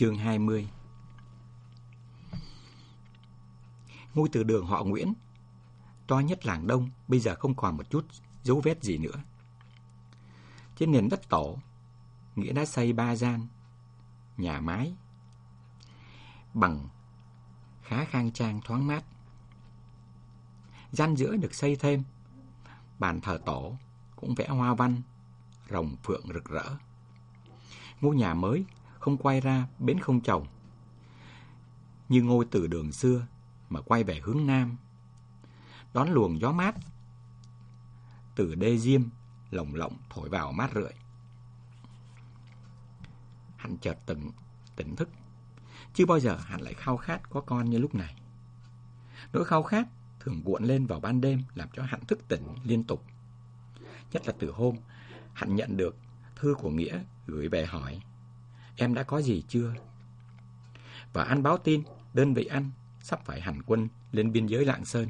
Chương 20 Ngôi từ đường họ Nguyễn, to nhất làng Đông, bây giờ không còn một chút dấu vết gì nữa. Trên nền đất tổ, Nghĩa đã xây ba gian, nhà mái, bằng khá khang trang thoáng mát. Gian giữa được xây thêm, bàn thờ tổ cũng vẽ hoa văn, rồng phượng rực rỡ. Ngôi nhà mới không quay ra bến không chồng, như ngôi từ đường xưa mà quay về hướng nam. Đón luồng gió mát từ đê diêm lồng lộng thổi vào mát rượi. Hắn chợt tỉnh, tỉnh thức. Chưa bao giờ hắn lại khao khát có con như lúc này. Nỗi khao khát thường cuộn lên vào ban đêm làm cho hắn thức tỉnh liên tục. Nhất là từ hôm hắn nhận được thư của Nghĩa gửi về hỏi Em đã có gì chưa? Và anh báo tin đơn vị anh sắp phải hành quân lên biên giới Lạng Sơn.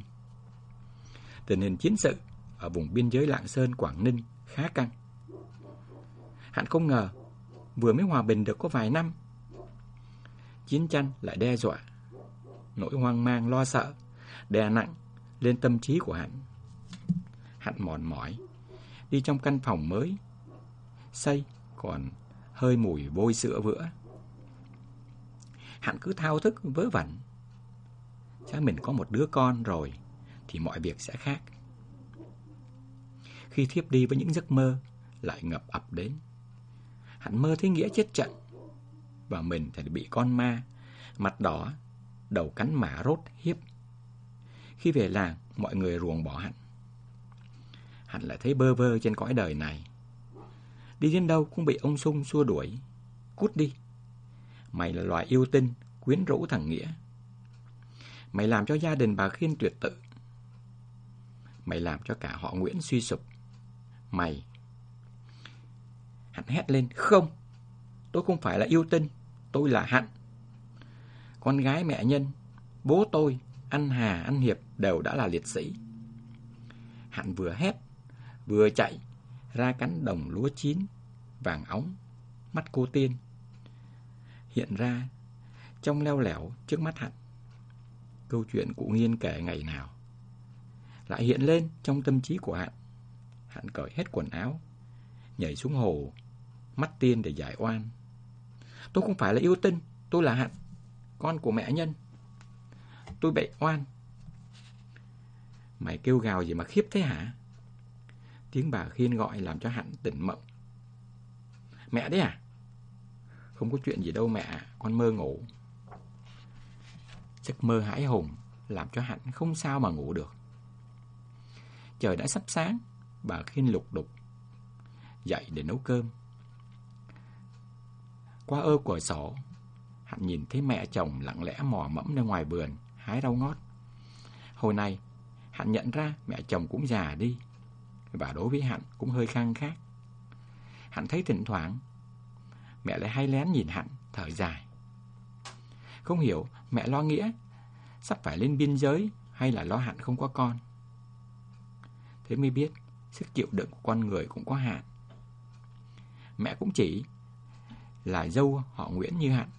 Tình hình chiến sự ở vùng biên giới Lạng Sơn, Quảng Ninh khá căng. Hắn không ngờ vừa mới hòa bình được có vài năm. Chiến tranh lại đe dọa, nỗi hoang mang lo sợ, đè nặng lên tâm trí của hắn. Hắn mòn mỏi, đi trong căn phòng mới, xây còn hơi mùi vôi sữa vữa. Hắn cứ thao thức vớ vẩn. Chắc mình có một đứa con rồi thì mọi việc sẽ khác. Khi thiếp đi với những giấc mơ lại ngập ập đến. Hắn mơ thấy Nghĩa chết trận và mình thì bị con ma mặt đỏ, đầu cắn mả rốt hiếp. Khi về làng, mọi người ruồng bỏ hắn. Hắn lại thấy bơ vơ trên cõi đời này. Đi đến đâu cũng bị ông Sung xua đuổi. Cút đi. Mày là loài yêu tinh, quyến rũ thằng Nghĩa. Mày làm cho gia đình bà Khiên tuyệt tự. Mày làm cho cả họ Nguyễn suy sụp. Mày. Hạnh hét lên, không. Tôi không phải là yêu tinh, tôi là Hạnh. Con gái mẹ nhân, bố tôi, anh Hà, anh Hiệp đều đã là liệt sĩ. Hạnh vừa hét, vừa chạy ra cánh đồng lúa chín, vàng óng, mắt cô tiên. Hiện ra, trong leo lẻo trước mắt Hạnh. Câu chuyện cụ nghiên kể ngày nào. Lại hiện lên trong tâm trí của Hạnh. Hạnh cởi hết quần áo, nhảy xuống hồ, mắt tiên để giải oan. Tôi không phải là yêu tinh, tôi là Hạnh, con của mẹ nhân. Tôi bị oan. Mày kêu gào gì mà khiếp thế hả? Tiếng bà Khiên gọi làm cho Hạnh tỉnh mộng. Mẹ đấy à? Không có chuyện gì đâu mẹ, con mơ ngủ. Giấc mơ hãi hùng làm cho Hạnh không sao mà ngủ được. Trời đã sắp sáng, bà Khiên lục đục dậy để nấu cơm. Qua ơ cửa sổ, Hạnh nhìn thấy mẹ chồng lặng lẽ mò mẫm ra ngoài vườn, hái rau ngót. Hồi này, Hạnh nhận ra mẹ chồng cũng già đi, và đối với Hạnh cũng hơi khăng khác. Hạnh thấy thỉnh thoảng, mẹ lại hay lén nhìn Hạnh, thở dài. Không hiểu mẹ lo nghĩa, sắp phải lên biên giới hay là lo Hạnh không có con. Thế mới biết, sức chịu đựng của con người cũng có hạn. Mẹ cũng chỉ là dâu họ Nguyễn như Hạnh.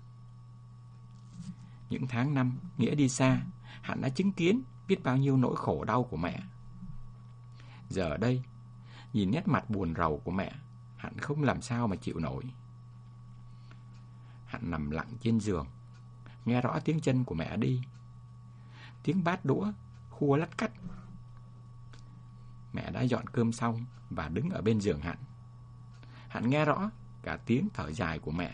Những tháng năm Nghĩa đi xa, Hạnh đã chứng kiến biết bao nhiêu nỗi khổ đau của mẹ. Giờ đây, nhìn nét mặt buồn rầu của mẹ, Hạnh không làm sao mà chịu nổi. Hạnh nằm lặng trên giường, nghe rõ tiếng chân của mẹ đi. Tiếng bát đũa, khua lắt cắt. Mẹ đã dọn cơm xong và đứng ở bên giường Hạnh. Hạnh nghe rõ cả tiếng thở dài của mẹ.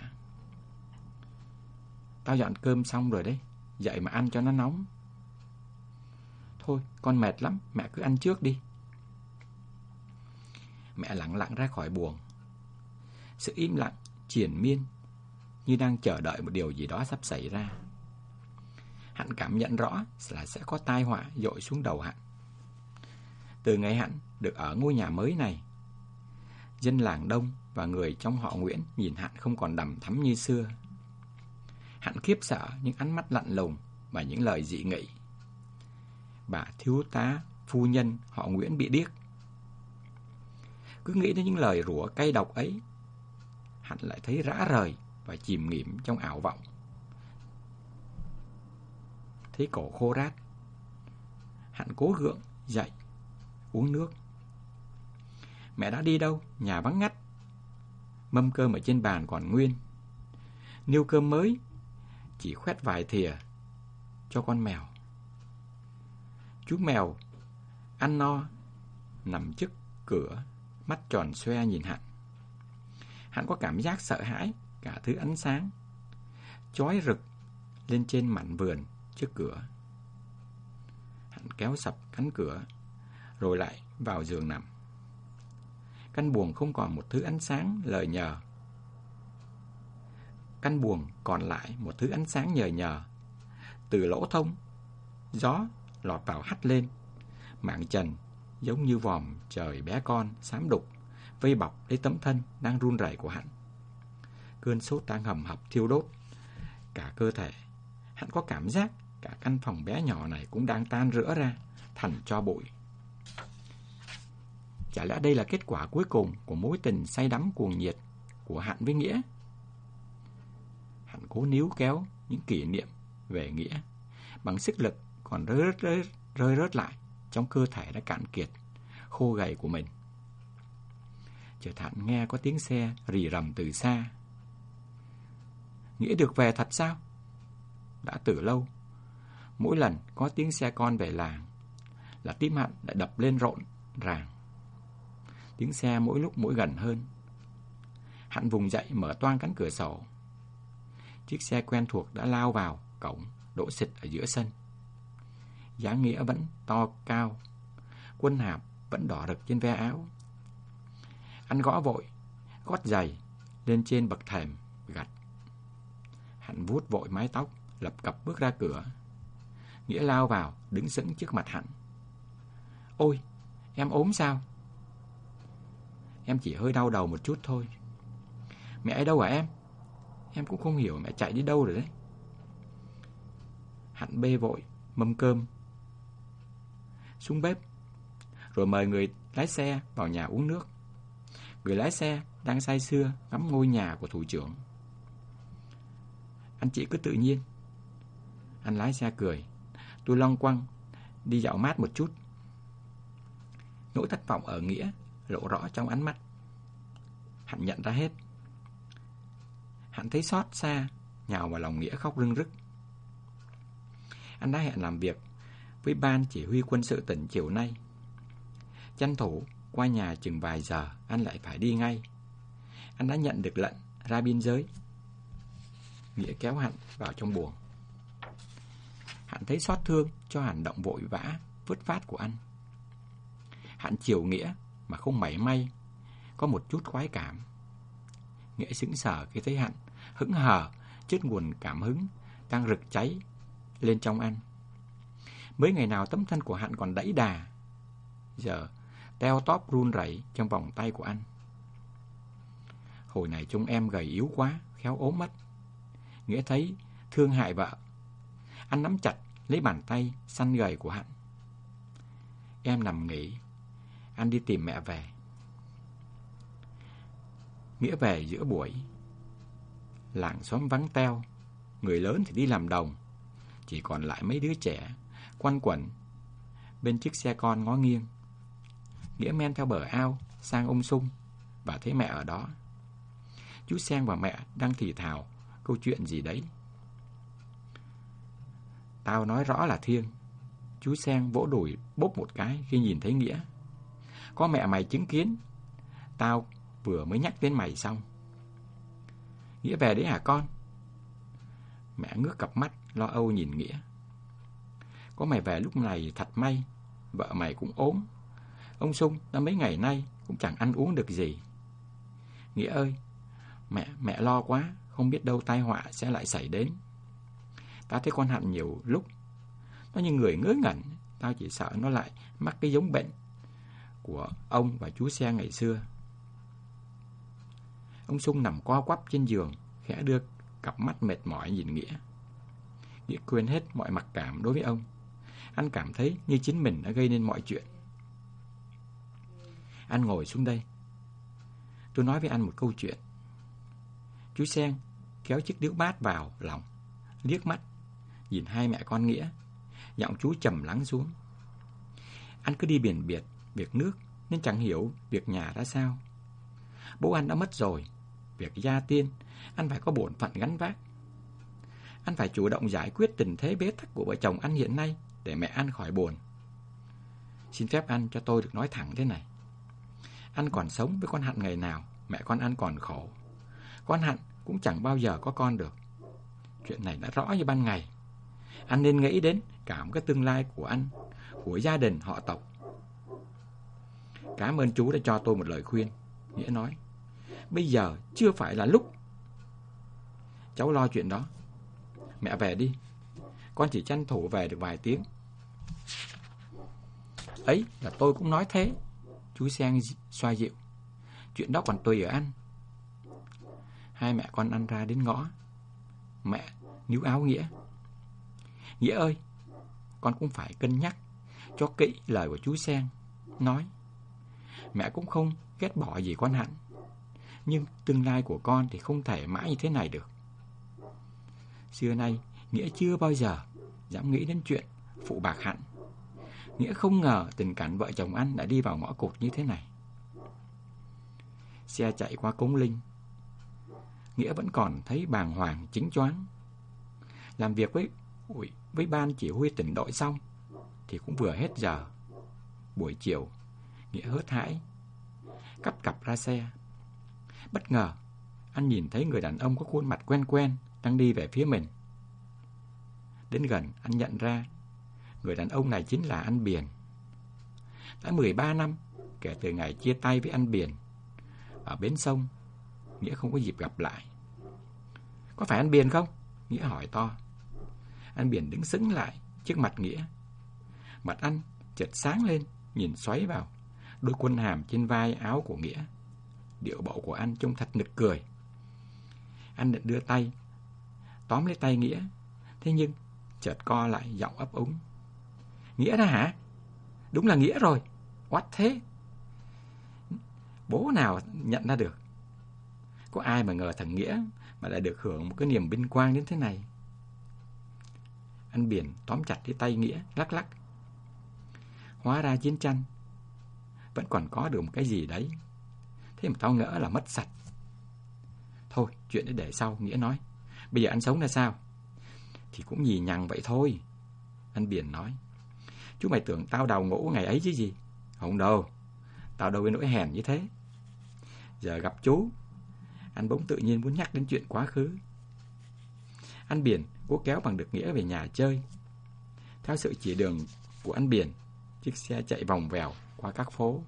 Tao dọn cơm xong rồi đấy, dậy mà ăn cho nó nóng. Thôi, con mệt lắm, mẹ cứ ăn trước đi. Mẹ lặng lặng ra khỏi buồng. Sự im lặng, triển miên, như đang chờ đợi một điều gì đó sắp xảy ra. Hạnh cảm nhận rõ là sẽ có tai họa dội xuống đầu Hạnh. Từ ngày Hạnh được ở ngôi nhà mới này, dân làng đông và người trong họ Nguyễn nhìn Hạnh không còn đầm thắm như xưa. Hạnh khiếp sợ những ánh mắt lạnh lùng và những lời dị nghị. Bà thiếu tá, phu nhân họ Nguyễn bị điếc. Cứ nghĩ đến những lời rủa cay độc ấy, Hạnh lại thấy rã rời và chìm nghiệm trong ảo vọng. Thấy cổ khô rát, Hạnh cố gượng, dậy, uống nước. Mẹ đã đi đâu? Nhà vắng ngắt. Mâm cơm ở trên bàn còn nguyên. Niêu cơm mới, chỉ khoét vài thìa cho con mèo. Chú mèo ăn no, nằm trước cửa, mắt tròn xoe nhìn Hạnh. Hạnh có cảm giác sợ hãi cả thứ ánh sáng, chói rực lên trên mảnh vườn trước cửa. Hạnh kéo sập cánh cửa, rồi lại vào giường nằm. Căn buồng không còn một thứ ánh sáng lời nhờ. Căn buồng còn lại một thứ ánh sáng nhờ nhờ. Từ lỗ thông, gió lọt vào hắt lên. Mạng trần giống như vòm trời bé con, xám đục, vây bọc lấy tấm thân đang run rẩy của hắn. Cơn sốt đang hầm hập thiêu đốt. Cả cơ thể, hắn có cảm giác cả căn phòng bé nhỏ này cũng đang tan rỡ ra, thành cho bụi. Chả lẽ đây là kết quả cuối cùng của mối tình say đắm cuồng nhiệt của Hạnh với Nghĩa? Hạnh cố níu kéo những kỷ niệm về Nghĩa bằng sức lực còn rơi rớt, rơi, rơi rớt lại trong cơ thể đã cạn kiệt, khô gầy của mình. Chợt Hạnh nghe có tiếng xe rì rầm từ xa. Nghĩa được về thật sao? Đã từ lâu, mỗi lần có tiếng xe con về làng là tim hạn lại đập lên rộn ràng. Tiếng xe mỗi lúc mỗi gần hơn. hạn vùng dậy mở toang cánh cửa sổ. Chiếc xe quen thuộc đã lao vào cổng, đổ xịt ở giữa sân. Giá nghĩa vẫn to cao. Quân hạp vẫn đỏ rực trên ve áo. Anh gõ vội, gót giày lên trên bậc thềm gạch. Hạnh vuốt vội mái tóc, lập cập bước ra cửa. Nghĩa lao vào, đứng sững trước mặt Hạnh. Ôi, em ốm sao? Em chỉ hơi đau đầu một chút thôi. Mẹ ở đâu hả em? Em cũng không hiểu mẹ chạy đi đâu rồi đấy. Hạnh bê vội, mâm cơm. Xuống bếp. Rồi mời người lái xe vào nhà uống nước. Người lái xe đang say sưa ngắm ngôi nhà của thủ trưởng. Anh chị cứ tự nhiên. Anh lái xe cười. Tôi long quăng, đi dạo mát một chút. Nỗi thất vọng ở Nghĩa lộ rõ trong ánh mắt. Hạnh nhận ra hết. Hạnh thấy xót xa, nhào vào lòng Nghĩa khóc rưng rức. Anh đã hẹn làm việc với ban chỉ huy quân sự tỉnh chiều nay. Tranh thủ qua nhà chừng vài giờ, anh lại phải đi ngay. Anh đã nhận được lệnh ra biên giới. Nghĩa kéo Hạnh vào trong buồng. Hạnh thấy xót thương cho hành động vội vã, vứt phát của anh. Hạnh chiều Nghĩa mà không mảy may có một chút khoái cảm. Nghĩa sững sờ khi thấy Hạnh hững hờ trước nguồn cảm hứng đang rực cháy lên trong anh. Mấy ngày nào tấm thân của hạn còn đẫy đà, giờ teo tóp run rẩy trong vòng tay của anh. Hồi này trông em gầy yếu quá, khéo ốm mất. Nghĩa thấy thương hại vợ. Anh nắm chặt lấy bàn tay săn gầy của Hạnh. Em nằm nghỉ, anh đi tìm mẹ về. Nghĩa về giữa buổi. Làng xóm vắng teo, người lớn thì đi làm đồng, chỉ còn lại mấy đứa trẻ quanh quẩn bên chiếc xe con ngó nghiêng. Nghĩa men theo bờ ao, sang ông sung và thấy mẹ ở đó. Chú Sen và mẹ đang thì thào câu chuyện gì đấy. Tao nói rõ là thiêng. Chú Sen vỗ đùi bốc một cái khi nhìn thấy Nghĩa. Có mẹ mày chứng kiến. Tao vừa mới nhắc đến mày xong. Nghĩa về đấy hả con? Mẹ ngước cặp mắt, lo âu nhìn Nghĩa. Có mày về lúc này thật may, vợ mày cũng ốm. Ông Sung đã mấy ngày nay cũng chẳng ăn uống được gì. Nghĩa ơi, mẹ, mẹ lo quá, không biết đâu tai họa sẽ lại xảy đến. Tao thấy con Hạnh nhiều lúc, nó như người ngớ ngẩn, tao chỉ sợ nó lại mắc cái giống bệnh của ông và chú xe ngày xưa. Ông Sung nằm co quắp trên giường, khẽ đưa cặp mắt mệt mỏi nhìn Nghĩa. Nghĩa quên hết mọi mặc cảm đối với ông. Anh cảm thấy như chính mình đã gây nên mọi chuyện. Anh ngồi xuống đây. Tôi nói với anh một câu chuyện. Chú Sen kéo chiếc điếu bát vào lòng, liếc mắt, nhìn hai mẹ con Nghĩa. Giọng chú trầm lắng xuống. Anh cứ đi biển biệt, việc nước, nên chẳng hiểu việc nhà ra sao. Bố anh đã mất rồi, việc gia tiên, anh phải có bổn phận gắn vác. Anh phải chủ động giải quyết tình thế bế tắc của vợ chồng anh hiện nay để mẹ ăn khỏi buồn. Xin phép ăn cho tôi được nói thẳng thế này. Ăn còn sống với con Hạnh ngày nào, mẹ con ăn còn khổ. Con Hạnh cũng chẳng bao giờ có con được. Chuyện này đã rõ như ban ngày. Anh nên nghĩ đến cả một cái tương lai của anh, của gia đình họ tộc. Cảm ơn chú đã cho tôi một lời khuyên. Nghĩa nói, bây giờ chưa phải là lúc. Cháu lo chuyện đó. Mẹ về đi. Con chỉ tranh thủ về được vài tiếng. Ấy là tôi cũng nói thế. Chú Sen xoa dịu. Chuyện đó còn tùy ở anh. Hai mẹ con ăn ra đến ngõ. Mẹ níu áo Nghĩa. Nghĩa ơi, con cũng phải cân nhắc cho kỹ lời của chú Sen. Nói, mẹ cũng không ghét bỏ gì con hẳn. Nhưng tương lai của con thì không thể mãi như thế này được. Xưa nay, Nghĩa chưa bao giờ dám nghĩ đến chuyện phụ bạc hẳn. Nghĩa không ngờ tình cảnh vợ chồng anh đã đi vào ngõ cụt như thế này. Xe chạy qua cống linh. Nghĩa vẫn còn thấy bàng hoàng chính choáng. Làm việc với ui, với ban chỉ huy tỉnh đội xong thì cũng vừa hết giờ. Buổi chiều, Nghĩa hớt hãi, cắp cặp ra xe. Bất ngờ, anh nhìn thấy người đàn ông có khuôn mặt quen quen đang đi về phía mình. Đến gần, anh nhận ra người đàn ông này chính là anh Biển. Đã 13 năm kể từ ngày chia tay với anh Biển. Ở bến sông, Nghĩa không có dịp gặp lại. Có phải anh Biển không? Nghĩa hỏi to. Anh Biển đứng sững lại trước mặt Nghĩa. Mặt anh chợt sáng lên, nhìn xoáy vào đôi quân hàm trên vai áo của Nghĩa. Điệu bộ của anh trông thật nực cười. Anh định đưa tay, tóm lấy tay Nghĩa. Thế nhưng, chợt co lại giọng ấp úng. Nghĩa đó hả? Đúng là Nghĩa rồi. Oát thế. Bố nào nhận ra được? Có ai mà ngờ thằng Nghĩa mà lại được hưởng một cái niềm vinh quang đến thế này? Anh Biển tóm chặt cái tay Nghĩa, lắc lắc. Hóa ra chiến tranh vẫn còn có được một cái gì đấy. Thế mà tao ngỡ là mất sạch. Thôi, chuyện để để sau, Nghĩa nói. Bây giờ anh sống ra sao? Thì cũng nhì nhằng vậy thôi. Anh Biển nói. Chú mày tưởng tao đào ngũ ngày ấy chứ gì? Không đâu. Tao đâu có nỗi hèn như thế. Giờ gặp chú, anh bỗng tự nhiên muốn nhắc đến chuyện quá khứ. Anh Biển cố kéo bằng được Nghĩa về nhà chơi. Theo sự chỉ đường của anh Biển, chiếc xe chạy vòng vèo qua các phố.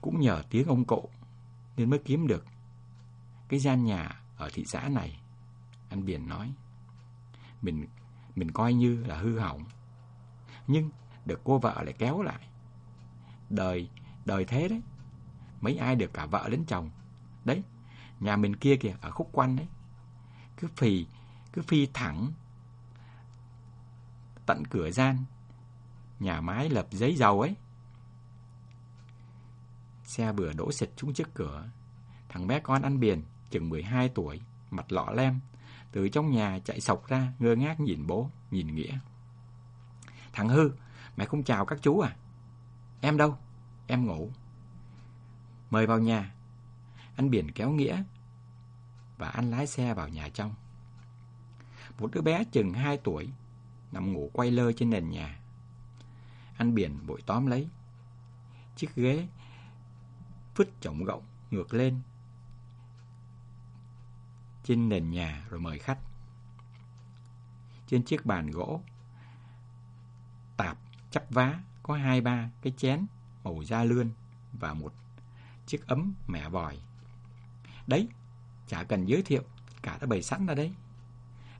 Cũng nhờ tiếng ông cậu nên mới kiếm được cái gian nhà ở thị xã này. Anh Biển nói, mình mình coi như là hư hỏng. Nhưng được cô vợ lại kéo lại. Đời, đời thế đấy. Mấy ai được cả vợ đến chồng. Đấy, nhà mình kia kìa, ở khúc quanh đấy. Cứ phì, cứ phi thẳng tận cửa gian nhà máy lập giấy dầu ấy. Xe bừa đổ xịt xuống trước cửa. Thằng bé con ăn biển, chừng 12 tuổi, mặt lọ lem, từ trong nhà chạy sọc ra, ngơ ngác nhìn bố, nhìn Nghĩa. Thằng hư, mày không chào các chú à? Em đâu? Em ngủ. Mời vào nhà. Anh biển kéo Nghĩa và anh lái xe vào nhà trong. Một đứa bé chừng 2 tuổi nằm ngủ quay lơ trên nền nhà. Anh Biển bội tóm lấy. Chiếc ghế phứt trọng gọng ngược lên trên nền nhà rồi mời khách. Trên chiếc bàn gỗ tạp chắp vá có hai ba cái chén màu da lươn và một chiếc ấm mẹ vòi. Đấy, chả cần giới thiệu, cả đã bày sẵn ra đấy.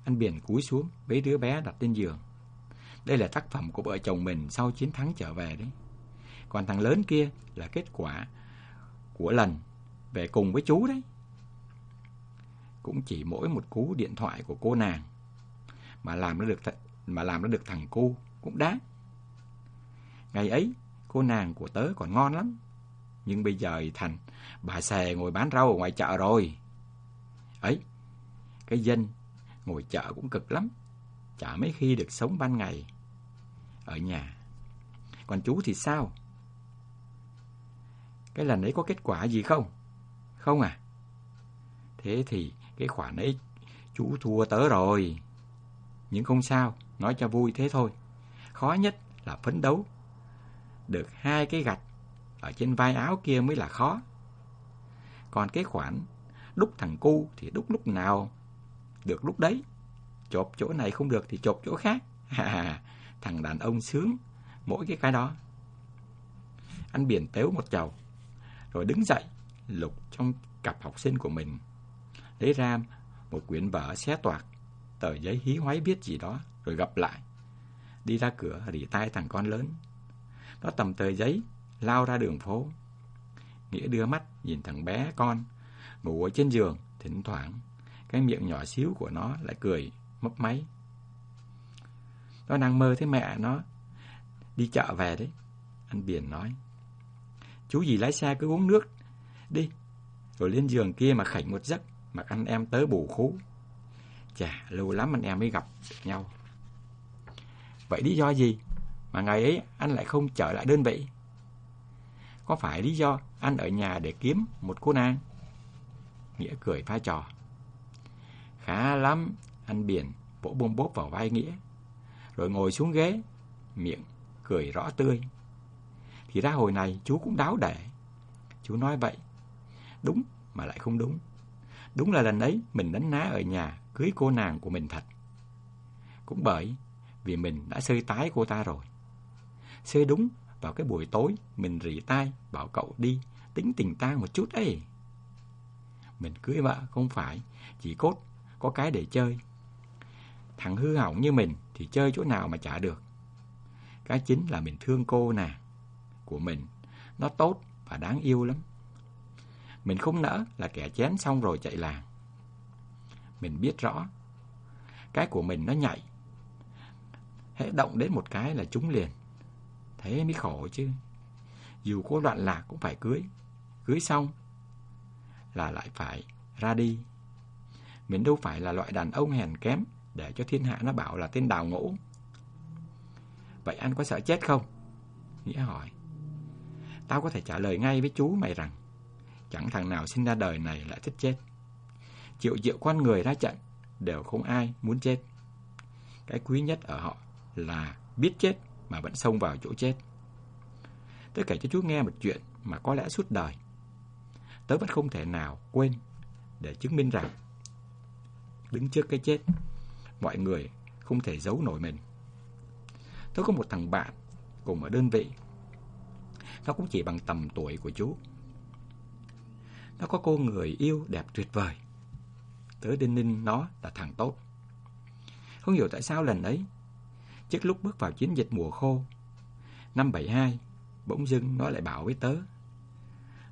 Anh Biển cúi xuống, bế đứa bé đặt lên giường. Đây là tác phẩm của vợ chồng mình sau chiến thắng trở về đấy. Còn thằng lớn kia là kết quả của lần về cùng với chú đấy. Cũng chỉ mỗi một cú điện thoại của cô nàng mà làm nó được mà làm nó được thằng cô cũng đáng. Ngày ấy, cô nàng của tớ còn ngon lắm. Nhưng bây giờ thành bà xè ngồi bán rau ở ngoài chợ rồi. Ấy, cái dân ngồi chợ cũng cực lắm. Chả mấy khi được sống ban ngày ở nhà. Còn chú thì sao? Cái lần ấy có kết quả gì không? Không à? Thế thì cái khoản ấy chú thua tớ rồi. Nhưng không sao, nói cho vui thế thôi. Khó nhất là phấn đấu. Được hai cái gạch ở trên vai áo kia mới là khó. Còn cái khoản đúc thằng cu thì đúc lúc nào được lúc đấy. Chộp chỗ này không được thì chộp chỗ khác. thằng đàn ông sướng mỗi cái cái đó. Anh biển tếu một chầu, rồi đứng dậy, lục trong cặp học sinh của mình. Lấy ra một quyển vở xé toạc, tờ giấy hí hoáy biết gì đó, rồi gặp lại. Đi ra cửa rỉ tai thằng con lớn. Nó tầm tờ giấy, lao ra đường phố. Nghĩa đưa mắt nhìn thằng bé con, ngủ ở trên giường, thỉnh thoảng. Cái miệng nhỏ xíu của nó lại cười, mấp máy. Nó đang mơ thấy mẹ nó đi chợ về đấy. Anh Biển nói. Chú gì lái xe cứ uống nước đi. Rồi lên giường kia mà khảnh một giấc mà anh em tới bù khú. Chà, lâu lắm anh em mới gặp được nhau. Vậy lý do gì mà ngày ấy anh lại không trở lại đơn vị? Có phải lý do anh ở nhà để kiếm một cô nàng? Nghĩa cười pha trò. Khá lắm, anh Biển vỗ bôm bốp vào vai Nghĩa. Rồi ngồi xuống ghế, miệng cười rõ tươi. Thì ra hồi này chú cũng đáo để. Chú nói vậy, đúng mà lại không đúng. Đúng là lần ấy mình đánh ná ở nhà cưới cô nàng của mình thật. Cũng bởi vì mình đã sơi tái cô ta rồi. Sơi đúng vào cái buổi tối mình rỉ tai bảo cậu đi tính tình tang một chút ấy. Mình cưới vợ không phải chỉ cốt có cái để chơi. Thằng hư hỏng như mình thì chơi chỗ nào mà chả được. Cái chính là mình thương cô nàng của mình. Nó tốt và đáng yêu lắm. Mình không nỡ là kẻ chén xong rồi chạy làng. Mình biết rõ. Cái của mình nó nhạy. hễ động đến một cái là chúng liền. Thế mới khổ chứ. Dù có loạn lạc cũng phải cưới. Cưới xong là lại phải ra đi. Mình đâu phải là loại đàn ông hèn kém để cho thiên hạ nó bảo là tên đào ngũ. Vậy anh có sợ chết không? Nghĩa hỏi. Tao có thể trả lời ngay với chú mày rằng chẳng thằng nào sinh ra đời này lại thích chết. Triệu triệu con người ra trận đều không ai muốn chết. Cái quý nhất ở họ là biết chết mà vẫn xông vào chỗ chết. Tớ kể cho chú nghe một chuyện mà có lẽ suốt đời. Tớ vẫn không thể nào quên để chứng minh rằng đứng trước cái chết, mọi người không thể giấu nổi mình. Tớ có một thằng bạn cùng ở đơn vị. Nó cũng chỉ bằng tầm tuổi của chú. Nó có cô người yêu đẹp tuyệt vời. Tớ đinh ninh nó là thằng tốt. Không hiểu tại sao lần ấy, trước lúc bước vào chiến dịch mùa khô, năm 72, bỗng dưng nó lại bảo với tớ.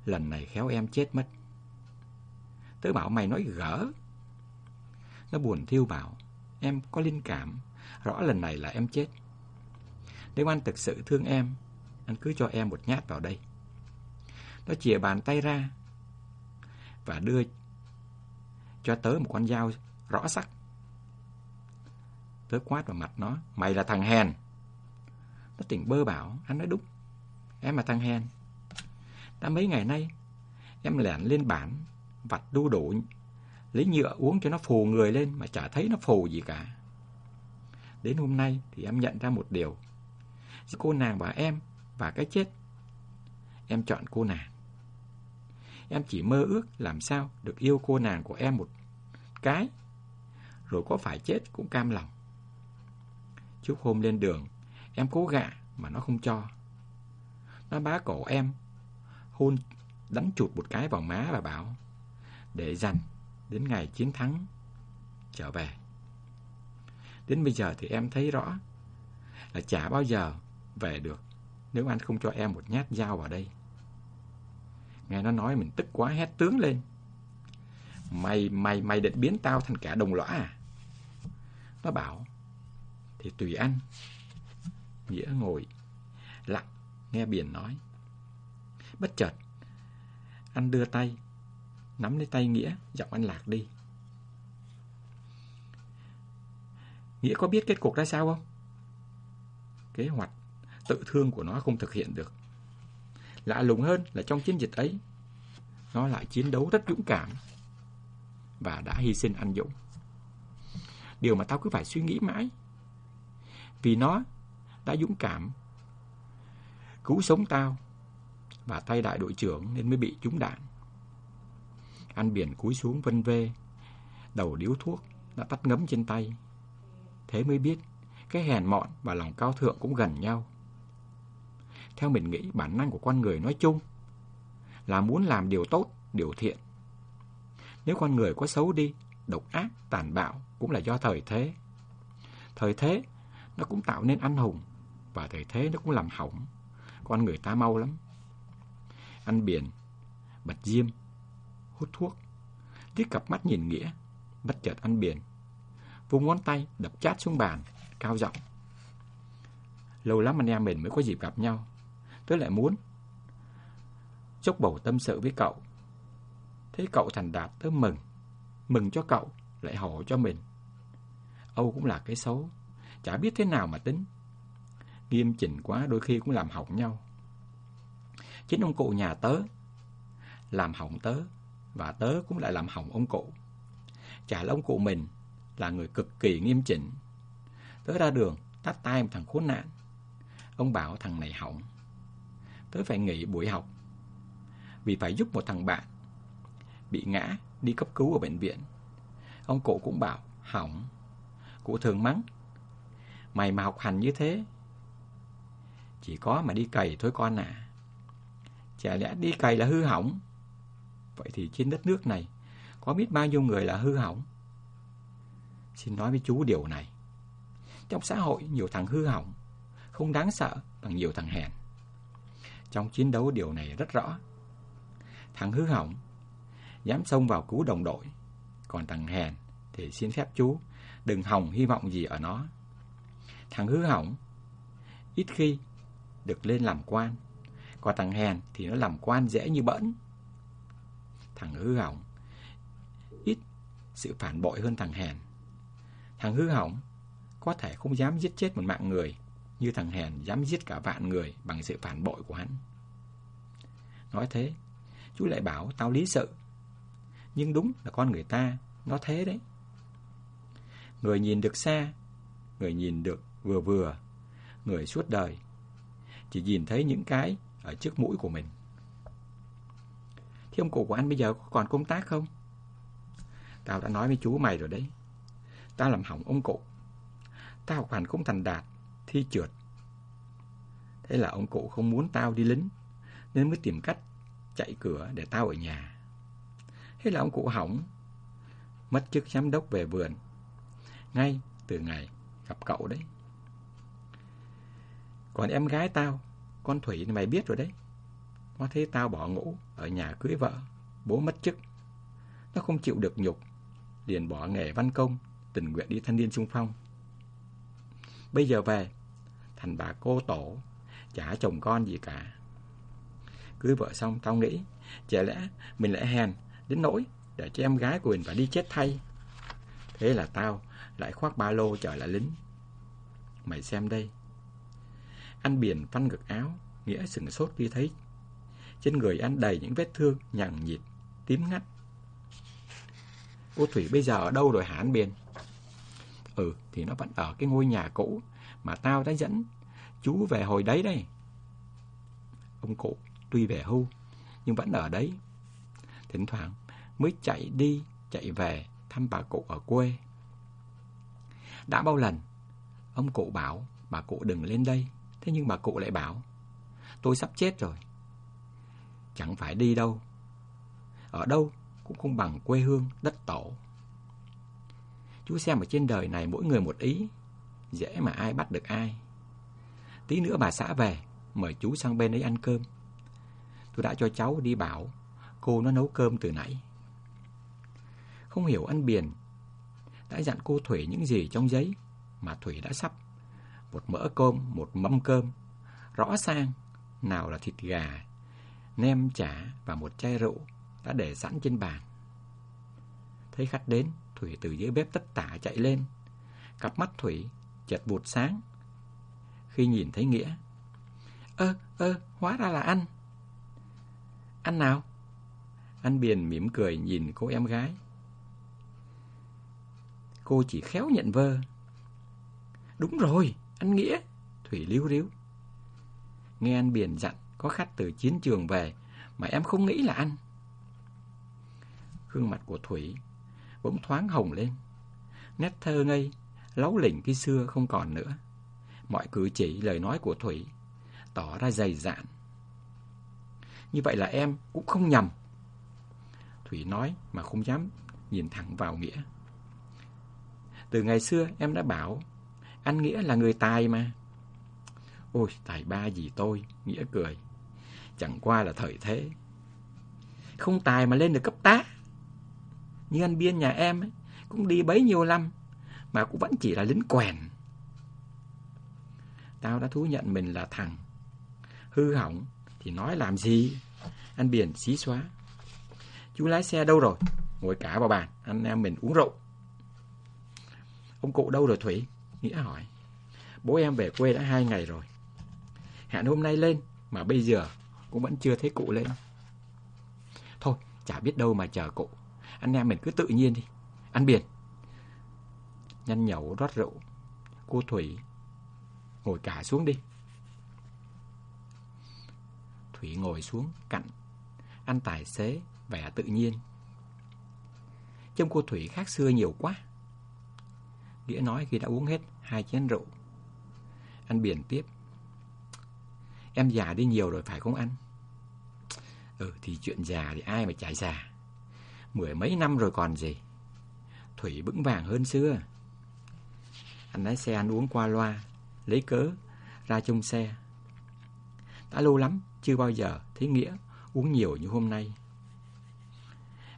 Lần này khéo em chết mất. Tớ bảo mày nói gỡ. Nó buồn thiêu bảo, em có linh cảm, rõ lần này là em chết. Nếu anh thực sự thương em, anh cứ cho em một nhát vào đây. Nó chìa bàn tay ra và đưa cho tớ một con dao rõ sắc. Tớ quát vào mặt nó, mày là thằng hèn. Nó tỉnh bơ bảo, anh nói đúng. Em là thằng hèn. Đã mấy ngày nay, em lẻn lên bản, vặt đu đủ, lấy nhựa uống cho nó phù người lên mà chả thấy nó phù gì cả. Đến hôm nay thì em nhận ra một điều. Cô nàng và em và cái chết. Em chọn cô nàng. Em chỉ mơ ước làm sao được yêu cô nàng của em một cái. Rồi có phải chết cũng cam lòng. Trước hôm lên đường, em cố gạ mà nó không cho. Nó bá cổ em, hôn đánh chụt một cái vào má và bảo để dành đến ngày chiến thắng trở về. Đến bây giờ thì em thấy rõ là chả bao giờ về được nếu anh không cho em một nhát dao vào đây. Nghe nó nói mình tức quá hét tướng lên. Mày, mày, mày định biến tao thành cả đồng lõa à? Nó bảo, thì tùy anh. Nghĩa ngồi, lặng, nghe biển nói. Bất chợt, anh đưa tay, nắm lấy tay Nghĩa, giọng anh lạc đi. Nghĩa có biết kết cục ra sao không? Kế hoạch tự thương của nó không thực hiện được Lạ lùng hơn là trong chiến dịch ấy, nó lại chiến đấu rất dũng cảm và đã hy sinh anh dũng. Điều mà tao cứ phải suy nghĩ mãi. Vì nó đã dũng cảm cứu sống tao và tay đại đội trưởng nên mới bị trúng đạn. anh biển cúi xuống vân vê, đầu điếu thuốc đã tắt ngấm trên tay. Thế mới biết, cái hèn mọn và lòng cao thượng cũng gần nhau. Theo mình nghĩ, bản năng của con người nói chung là muốn làm điều tốt, điều thiện. Nếu con người có xấu đi, độc ác, tàn bạo cũng là do thời thế. Thời thế, nó cũng tạo nên anh hùng, và thời thế nó cũng làm hỏng. Con người ta mau lắm. Ăn biển, bật diêm, hút thuốc, liếc cặp mắt nhìn Nghĩa, bất chợt ăn biển. vung ngón tay đập chát xuống bàn, cao giọng. Lâu lắm anh em mình mới có dịp gặp nhau. Tôi lại muốn chốc bầu tâm sự với cậu. Thấy cậu thành đạt tớ mừng. Mừng cho cậu, lại hổ cho mình. Âu cũng là cái xấu, chả biết thế nào mà tính. Nghiêm chỉnh quá đôi khi cũng làm hỏng nhau. Chính ông cụ nhà tớ làm hỏng tớ và tớ cũng lại làm hỏng ông cụ. Chả là ông cụ mình là người cực kỳ nghiêm chỉnh. Tớ ra đường tắt tay một thằng khốn nạn. Ông bảo thằng này hỏng. Tớ phải nghỉ buổi học. Vì phải giúp một thằng bạn bị ngã đi cấp cứu ở bệnh viện. Ông cụ cũng bảo, hỏng. Cụ thường mắng. Mày mà học hành như thế, Chỉ có mà đi cày thôi con à. Chả lẽ đi cày là hư hỏng? Vậy thì trên đất nước này, Có biết bao nhiêu người là hư hỏng? Xin nói với chú điều này. Trong xã hội, nhiều thằng hư hỏng, Không đáng sợ bằng nhiều thằng hèn. Trong chiến đấu điều này rất rõ. Thằng hư hỏng, Dám xông vào cứu đồng đội. Còn thằng hèn Thì xin phép chú, Đừng hòng hy vọng gì ở nó. Thằng hư hỏng, Ít khi được lên làm quan, Còn thằng hèn thì nó làm quan dễ như bẫn Thằng hư hỏng, Ít sự phản bội hơn thằng hèn. Thằng hư hỏng Có thể không dám giết chết một mạng người. Như thằng hèn dám giết cả vạn người Bằng sự phản bội của hắn. Nói thế, Chú lại bảo tao lý sự. Nhưng đúng là con người ta, Nó thế đấy. Người nhìn được xa, Người nhìn được vừa vừa, Người suốt đời, Chỉ nhìn thấy những cái Ở trước mũi của mình. Thế ông cụ của anh bây giờ còn công tác không? Tao đã nói với chú mày rồi đấy. Tao làm hỏng ông cụ. Tao hoàn cũng thành đạt. Thi trượt Thế là ông cụ không muốn tao đi lính Nên mới tìm cách chạy cửa để tao ở nhà Thế là ông cụ hỏng Mất chức giám đốc về vườn ngay từ ngày gặp cậu đấy. Còn em gái tao, con Thủy mày biết rồi đấy. Nó thấy tao bỏ ngủ ở nhà cưới vợ, bố mất chức. Nó không chịu được nhục, liền bỏ nghề văn công, tình nguyện đi thanh niên xung phong. Bây giờ về, thành bà cô tổ, chả chồng con gì cả. Cưới vợ xong tao nghĩ, chả lẽ mình lại hèn đến nỗi để cho em gái của mình phải đi chết thay. Thế là tao lại khoác ba lô trở lại lính. Mày xem đây. Anh biển văn ngực áo, nghĩa sừng sốt khi thấy. Trên người anh đầy những vết thương nhằng nhịt, tím ngắt. Cô Thủy bây giờ ở đâu rồi hả anh Biển? Ừ, thì nó vẫn ở cái ngôi nhà cũ mà tao đã dẫn chú về hồi đấy đây. Ông cụ tuy về hưu, nhưng vẫn ở đấy. Thỉnh thoảng mới chạy đi, chạy về thăm bà cụ ở quê. Đã bao lần, ông cụ bảo bà cụ đừng lên đây. Thế nhưng bà cụ lại bảo, tôi sắp chết rồi. Chẳng phải đi đâu. Ở đâu cũng không bằng quê hương, đất tổ. Chú xem ở trên đời này mỗi người một ý, dễ mà ai bắt được ai. Tí nữa bà xã về, mời chú sang bên ấy ăn cơm. Tôi đã cho cháu đi bảo cô nó nấu cơm từ nãy. Không hiểu ăn biển đã dặn cô Thủy những gì trong giấy mà Thủy đã sắp. Một mỡ cơm, một mâm cơm, rõ sang, nào là thịt gà, nem chả và một chai rượu đã để sẵn trên bàn. Thấy khách đến, Thủy từ dưới bếp tất tả chạy lên, Cặp mắt Thủy chợt vụt sáng khi nhìn thấy Nghĩa. Ơ, ơ, hóa ra là anh. Anh nào? Anh Biền mỉm cười nhìn cô em gái. Cô chỉ khéo nhận vơ. Đúng rồi, anh Nghĩa. Thủy liếu riếu. Nghe anh Biền dặn có khách từ chiến trường về mà em không nghĩ là anh. Gương mặt của Thủy bỗng thoáng hồng lên. Nét thơ ngây, láu lỉnh khi xưa không còn nữa. Mọi cử chỉ, lời nói của Thủy tỏ ra dày dạn. Như vậy là em cũng không nhầm. Thủy nói mà không dám nhìn thẳng vào Nghĩa. Từ ngày xưa em đã bảo anh Nghĩa là người tài mà. Ôi, tài ba gì tôi, Nghĩa cười. Chẳng qua là thời thế. Không tài mà lên được cấp tá. Như anh Biên nhà em ấy, cũng đi bấy nhiêu năm, mà cũng vẫn chỉ là lính quèn. Tao đã thú nhận mình là thằng. Hư hỏng thì nói làm gì? Anh biển xí xóa. Chú lái xe đâu rồi? Ngồi cả vào bàn, anh em mình uống rượu. Ông cụ đâu rồi Thủy? Nghĩa hỏi. Bố em về quê đã hai ngày rồi. Hẹn hôm nay lên, mà bây giờ cũng vẫn chưa thấy cụ lên. Thôi, chả biết đâu mà chờ cụ. Anh em mình cứ tự nhiên đi. Ăn biển. Nhăn nhẩu rót rượu. Cô Thủy ngồi cả xuống đi. Thủy ngồi xuống cạnh. Anh tài xế vẻ tự nhiên. Trông cô Thủy khác xưa nhiều quá. Nghĩa nói khi đã uống hết hai chén rượu. Anh biển tiếp. Em già đi nhiều rồi phải không anh? Ừ thì chuyện già thì ai mà chả già. Mười mấy năm rồi còn gì. Thủy vững vàng hơn xưa. Anh lái xe ăn uống qua loa, lấy cớ, ra chung xe. Đã lâu lắm, chưa bao giờ thấy Nghĩa uống nhiều như hôm nay.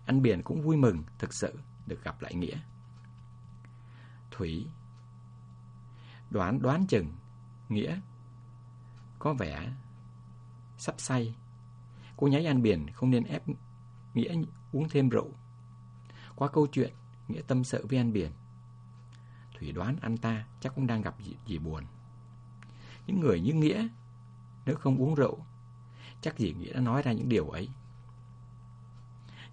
Anh Biển cũng vui mừng thực sự được gặp lại Nghĩa. Thủy đoán đoán chừng Nghĩa có vẻ sắp say. Cô nháy anh Biển không nên ép Nghĩa uống thêm rượu. Qua câu chuyện, Nghĩa tâm sự với anh Biển. Thủy đoán anh ta chắc cũng đang gặp gì, gì buồn. Những người như Nghĩa, nếu không uống rượu, chắc gì Nghĩa đã nói ra những điều ấy.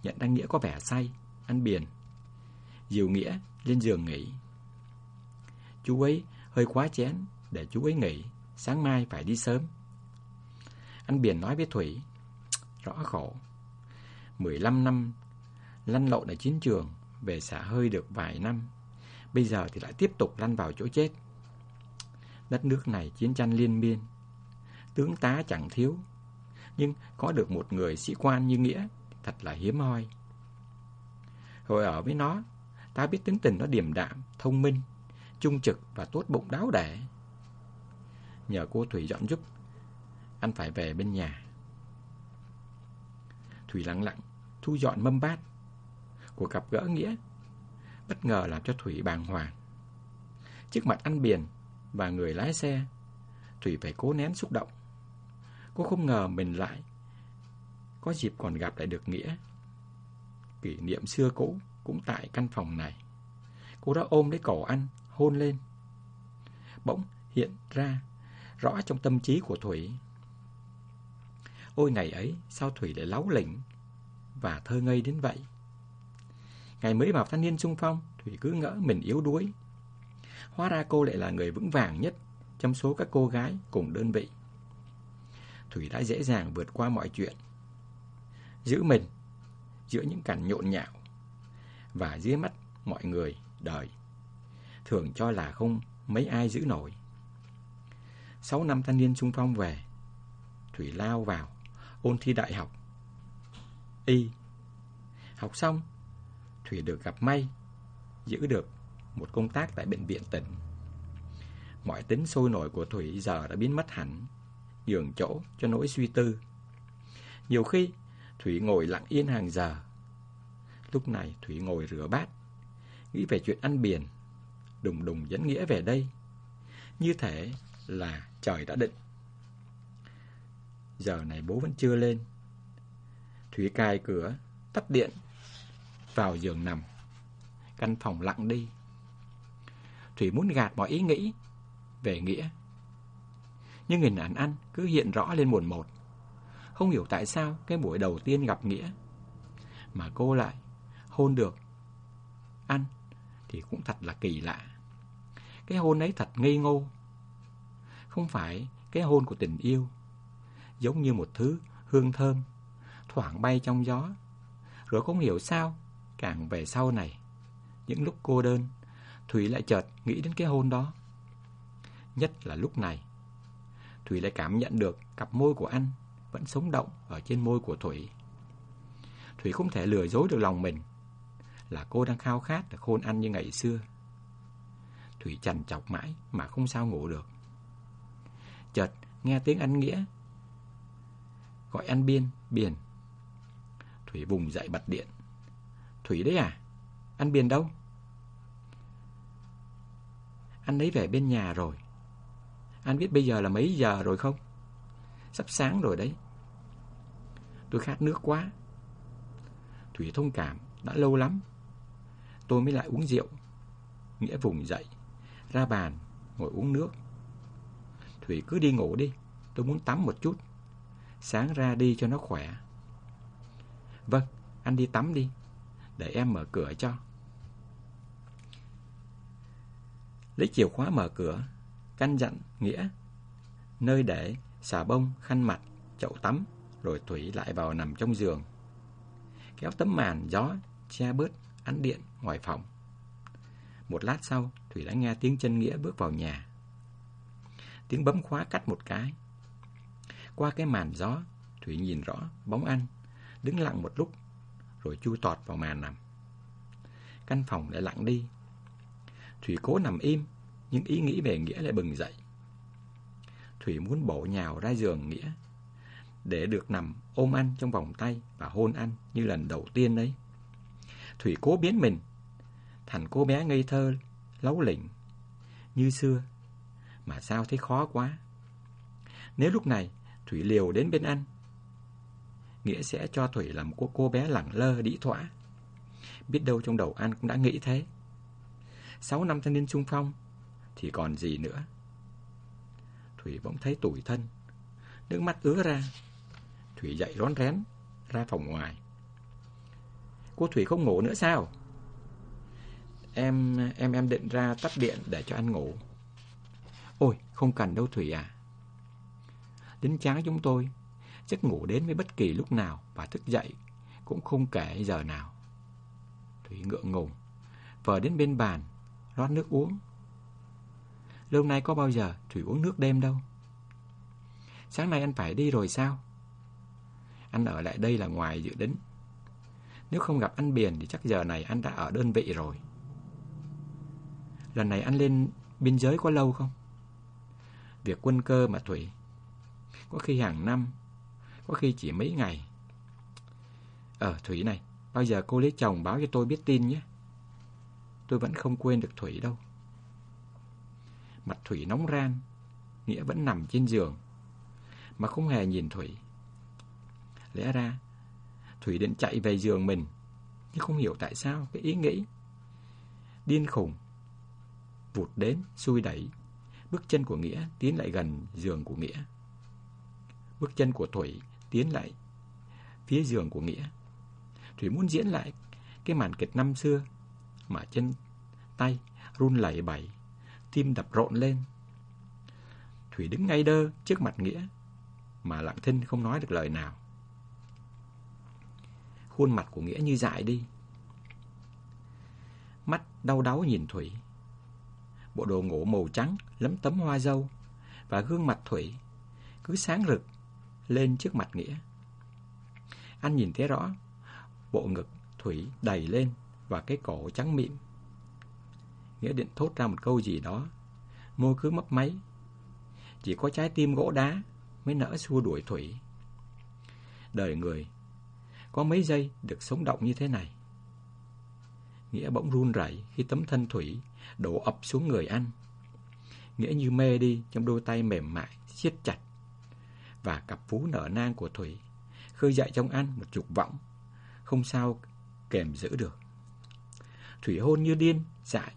Nhận ra Nghĩa có vẻ say, anh Biển. Dìu Nghĩa lên giường nghỉ. Chú ấy hơi quá chén để chú ấy nghỉ, sáng mai phải đi sớm. Anh Biển nói với Thủy, rõ khổ. 15 năm lăn lộn ở chiến trường, về xả hơi được vài năm. Bây giờ thì lại tiếp tục lăn vào chỗ chết. Đất nước này chiến tranh liên miên, tướng tá chẳng thiếu. Nhưng có được một người sĩ quan như Nghĩa thật là hiếm hoi. Hồi ở với nó, ta biết tính tình nó điềm đạm, thông minh, trung trực và tốt bụng đáo để. Nhờ cô Thủy dọn giúp, anh phải về bên nhà. Thủy lặng lặng, thu dọn mâm bát. Cuộc gặp gỡ Nghĩa bất ngờ làm cho Thủy bàng hoàng. Trước mặt anh Biển và người lái xe, Thủy phải cố nén xúc động. Cô không ngờ mình lại có dịp còn gặp lại được Nghĩa. Kỷ niệm xưa cũ cũng tại căn phòng này. Cô đã ôm lấy cổ anh, hôn lên. Bỗng hiện ra rõ trong tâm trí của Thủy. Ôi ngày ấy, sao Thủy lại láu lỉnh và thơ ngây đến vậy? Ngày mới vào thanh niên sung phong, Thủy cứ ngỡ mình yếu đuối. Hóa ra cô lại là người vững vàng nhất trong số các cô gái cùng đơn vị. Thủy đã dễ dàng vượt qua mọi chuyện. Giữ mình giữa những cảnh nhộn nhạo và dưới mắt mọi người đời. Thường cho là không mấy ai giữ nổi. Sáu năm thanh niên sung phong về, Thủy lao vào, ôn thi đại học. Y. Học xong, Thủy được gặp may, giữ được một công tác tại bệnh viện tỉnh. Mọi tính sôi nổi của Thủy giờ đã biến mất hẳn, nhường chỗ cho nỗi suy tư. Nhiều khi, Thủy ngồi lặng yên hàng giờ. Lúc này Thủy ngồi rửa bát, nghĩ về chuyện ăn biển, đùng đùng dẫn nghĩa về đây. Như thể là trời đã định. Giờ này bố vẫn chưa lên. Thủy cài cửa, tắt điện, vào giường nằm. Căn phòng lặng đi. Thủy muốn gạt mọi ý nghĩ về Nghĩa. Nhưng hình ảnh anh cứ hiện rõ lên buồn một. Không hiểu tại sao cái buổi đầu tiên gặp Nghĩa mà cô lại hôn được anh thì cũng thật là kỳ lạ. Cái hôn ấy thật ngây ngô. Không phải cái hôn của tình yêu, giống như một thứ hương thơm thoảng bay trong gió. Rồi không hiểu sao, càng về sau này, những lúc cô đơn, Thủy lại chợt nghĩ đến cái hôn đó. Nhất là lúc này, Thủy lại cảm nhận được cặp môi của anh vẫn sống động ở trên môi của Thủy. Thủy không thể lừa dối được lòng mình là cô đang khao khát được hôn anh như ngày xưa. Thủy chằn chọc mãi mà không sao ngủ được. Chợt nghe tiếng anh Nghĩa gọi anh Biên, biển. Thủy vùng dậy bật điện. Thủy đấy à? Anh Biên đâu? Anh ấy về bên nhà rồi. Anh biết bây giờ là mấy giờ rồi không? Sắp sáng rồi đấy. Tôi khát nước quá. Thủy thông cảm, đã lâu lắm. Tôi mới lại uống rượu. Nghĩa vùng dậy, ra bàn, ngồi uống nước. Thủy cứ đi ngủ đi, tôi muốn tắm một chút. Sáng ra đi cho nó khỏe. Vâng, anh đi tắm đi, để em mở cửa cho. Lấy chìa khóa mở cửa, căn dặn Nghĩa, nơi để xà bông, khăn mặt, chậu tắm, rồi Thủy lại vào nằm trong giường. Kéo tấm màn gió, che bớt ánh điện ngoài phòng. Một lát sau, Thủy đã nghe tiếng chân Nghĩa bước vào nhà. Tiếng bấm khóa cắt một cái. Qua cái màn gió, Thủy nhìn rõ bóng anh, đứng lặng một lúc, rồi chui tọt vào màn nằm. Căn phòng lại lặng đi. Thủy cố nằm im, nhưng ý nghĩ về Nghĩa lại bừng dậy. Thủy muốn bổ nhào ra giường Nghĩa, để được nằm ôm anh trong vòng tay và hôn anh như lần đầu tiên đấy Thủy cố biến mình thành cô bé ngây thơ, lấu lỉnh như xưa, mà sao thấy khó quá. Nếu lúc này Thủy liều đến bên anh, Nghĩa sẽ cho Thủy làm cô, cô bé lẳng lơ đĩ thỏa. Biết đâu trong đầu an cũng đã nghĩ thế. Sáu năm thanh niên trung phong thì còn gì nữa. Thủy bỗng thấy tủi thân, nước mắt ứa ra. Thủy dậy rón rén ra phòng ngoài. Cô Thủy không ngủ nữa sao? Em em em định ra tắt điện để cho anh ngủ. Ôi, không cần đâu Thủy à. Đến chán chúng tôi, giấc ngủ đến với bất kỳ lúc nào và thức dậy cũng không kể giờ nào. Thủy ngượng ngùng, vờ đến bên bàn, rót nước uống. Lâu nay có bao giờ Thủy uống nước đêm đâu. Sáng nay anh phải đi rồi sao? Anh ở lại đây là ngoài dự định nếu không gặp anh Biển thì chắc giờ này anh đã ở đơn vị rồi. Lần này anh lên biên giới có lâu không? Việc quân cơ mà Thủy. Có khi hàng năm, có khi chỉ mấy ngày. Ờ, Thủy này, bao giờ cô lấy chồng báo cho tôi biết tin nhé. Tôi vẫn không quên được Thủy đâu. Mặt Thủy nóng ran, Nghĩa vẫn nằm trên giường, mà không hề nhìn Thủy. Lẽ ra, Thủy định chạy về giường mình, nhưng không hiểu tại sao cái ý nghĩ điên khùng vụt đến, xui đẩy. Bước chân của Nghĩa tiến lại gần giường của Nghĩa. Bước chân của Thủy tiến lại phía giường của Nghĩa. Thủy muốn diễn lại cái màn kịch năm xưa mà chân tay run lẩy bẩy, tim đập rộn lên. Thủy đứng ngay đơ trước mặt Nghĩa mà lặng thinh không nói được lời nào. Khuôn mặt của Nghĩa như dại đi. Mắt đau đáu nhìn Thủy. Bộ đồ ngủ màu trắng lấm tấm hoa dâu và gương mặt Thủy cứ sáng rực lên trước mặt Nghĩa. Anh nhìn thấy rõ bộ ngực Thủy đầy lên và cái cổ trắng mịn. Nghĩa định thốt ra một câu gì đó, môi cứ mấp máy. Chỉ có trái tim gỗ đá mới nỡ xua đuổi Thủy. Đời người có mấy giây được sống động như thế này. Nghĩa bỗng run rẩy khi tấm thân Thủy đổ ập xuống người anh. Nghĩa như mê đi trong đôi tay mềm mại, siết chặt. Và cặp phú nở nang của Thủy khơi dậy trong anh một dục vọng, không sao kèm giữ được. Thủy hôn như điên, dại,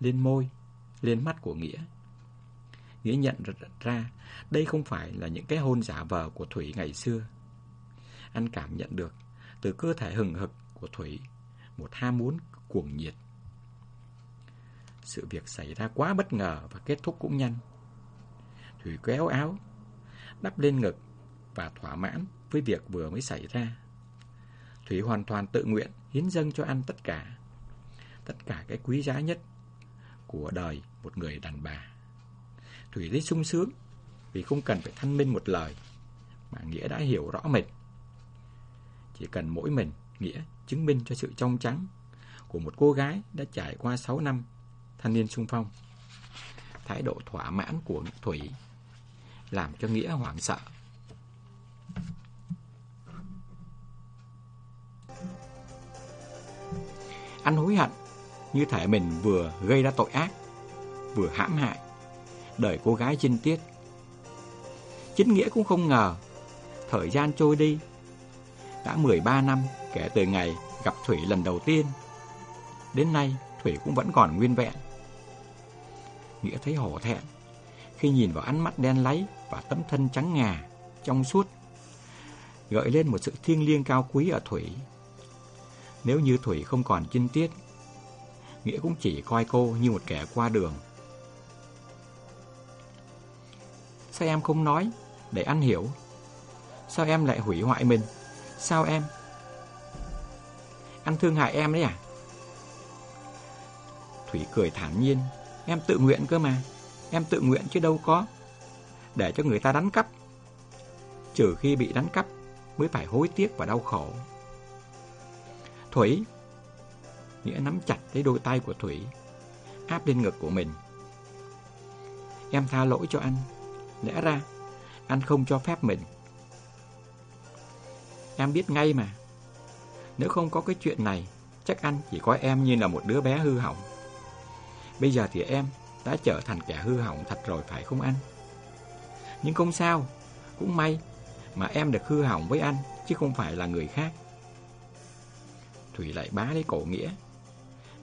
lên môi, lên mắt của Nghĩa. Nghĩa nhận ra đây không phải là những cái hôn giả vờ của Thủy ngày xưa. Anh cảm nhận được từ cơ thể hừng hực của Thủy một ham muốn cuồng nhiệt. Sự việc xảy ra quá bất ngờ và kết thúc cũng nhanh. Thủy kéo áo, đắp lên ngực và thỏa mãn với việc vừa mới xảy ra. Thủy hoàn toàn tự nguyện hiến dâng cho anh tất cả. Tất cả cái quý giá nhất của đời một người đàn bà. Thủy thấy sung sướng vì không cần phải thanh minh một lời mà Nghĩa đã hiểu rõ mình. Chỉ cần mỗi mình, Nghĩa chứng minh cho sự trong trắng của một cô gái đã trải qua 6 năm thanh niên sung phong. Thái độ thỏa mãn của Thủy làm cho Nghĩa hoảng sợ. Anh hối hận như thể mình vừa gây ra tội ác, vừa hãm hại đời cô gái trinh tiết. Chính Nghĩa cũng không ngờ, thời gian trôi đi, đã 13 năm kể từ ngày gặp Thủy lần đầu tiên. Đến nay, Thủy cũng vẫn còn nguyên vẹn. Nghĩa thấy hổ thẹn khi nhìn vào ánh mắt đen láy và tấm thân trắng ngà, trong suốt, gợi lên một sự thiêng liêng cao quý ở Thủy. Nếu như Thủy không còn chinh tiết, Nghĩa cũng chỉ coi cô như một kẻ qua đường. Sao em không nói để anh hiểu? Sao em lại hủy hoại mình? Sao em? Anh thương hại em đấy à? Thủy cười thản nhiên Em tự nguyện cơ mà Em tự nguyện chứ đâu có Để cho người ta đánh cắp Trừ khi bị đánh cắp, Mới phải hối tiếc và đau khổ Thủy Nghĩa nắm chặt lấy đôi tay của Thủy Áp lên ngực của mình. Em tha lỗi cho anh. Lẽ ra Anh không cho phép mình. Em biết ngay mà. Nếu không có cái chuyện này Chắc anh chỉ coi em như là một đứa bé hư hỏng. Bây giờ thì em đã trở thành kẻ hư hỏng thật rồi phải không anh? Nhưng không sao, cũng may mà em được hư hỏng với anh chứ không phải là người khác. Thủy lại bá lấy cổ Nghĩa,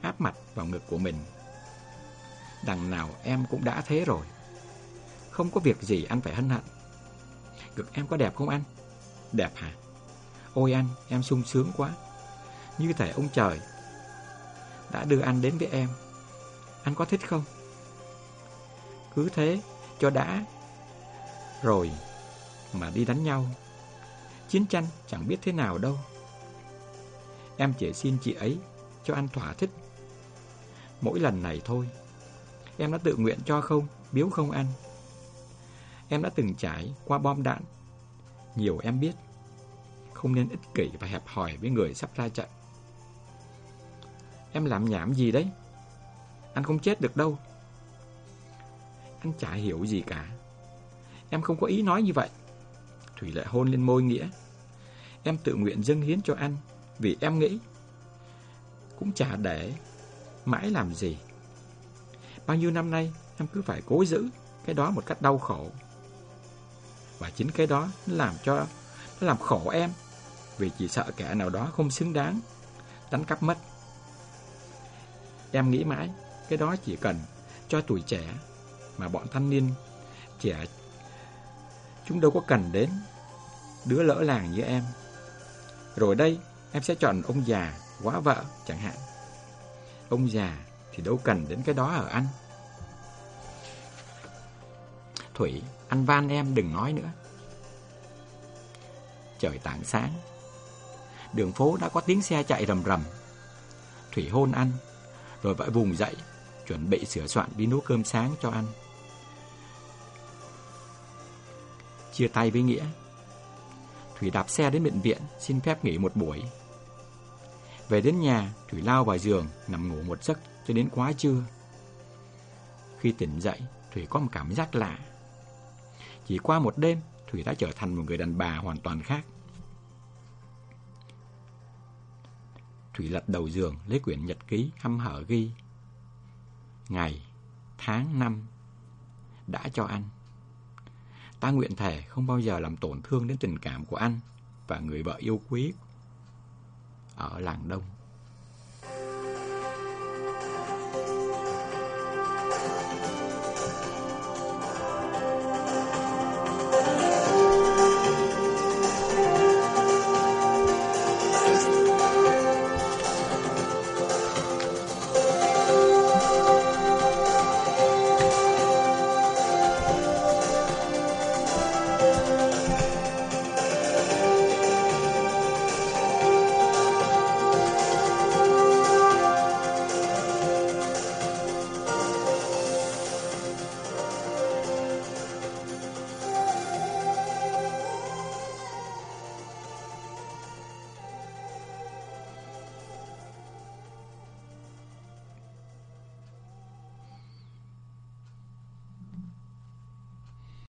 áp mặt vào ngực của mình. Đằng nào em cũng đã thế rồi. Không có việc gì anh phải hân hận. Ngực em có đẹp không anh? Đẹp hả? Ôi anh, em sung sướng quá. Như thể ông trời đã đưa anh đến với em. Anh có thích không? Cứ thế, cho đã. Rồi, mà đi đánh nhau. Chiến tranh chẳng biết thế nào đâu. Em chỉ xin chị ấy cho anh thỏa thích. Mỗi lần này thôi. Em đã tự nguyện cho không, biếu không ăn Em đã từng trải qua bom đạn. Nhiều em biết. Không nên ích kỷ và hẹp hòi với người sắp ra trận. Em làm nhảm gì đấy? Anh không chết được đâu. Anh chả hiểu gì cả. Em không có ý nói như vậy. Thủy lại hôn lên môi Nghĩa. Em tự nguyện dâng hiến cho anh vì em nghĩ cũng chả để mãi làm gì. Bao nhiêu năm nay, em cứ phải cố giữ cái đó một cách đau khổ. Và chính cái đó nó làm cho, nó làm khổ em vì chỉ sợ kẻ nào đó không xứng đáng, đánh cắp mất. Em nghĩ mãi, cái đó chỉ cần cho tuổi trẻ mà bọn thanh niên trẻ chúng đâu có cần đến đứa lỡ làng như em. Rồi đây, em sẽ chọn ông già, quá vợ chẳng hạn. Ông già thì đâu cần đến cái đó ở anh. Thủy, anh van em đừng nói nữa. Trời tảng sáng. Đường phố đã có tiếng xe chạy rầm rầm. Thủy hôn anh, rồi vội vùng dậy chuẩn bị sửa soạn đi nấu cơm sáng cho anh. Chia tay với Nghĩa, Thủy đạp xe đến bệnh viện xin phép nghỉ một buổi. Về đến nhà, Thủy lao vào giường nằm ngủ một giấc cho đến quá trưa. Khi tỉnh dậy, Thủy có một cảm giác lạ. Chỉ qua một đêm, Thủy đã trở thành một người đàn bà hoàn toàn khác. Thủy lật đầu giường lấy quyển nhật ký hăm hở ghi ngày, tháng, năm đã cho anh. Ta nguyện thề không bao giờ làm tổn thương đến tình cảm của anh và người vợ yêu quý ở làng Đông.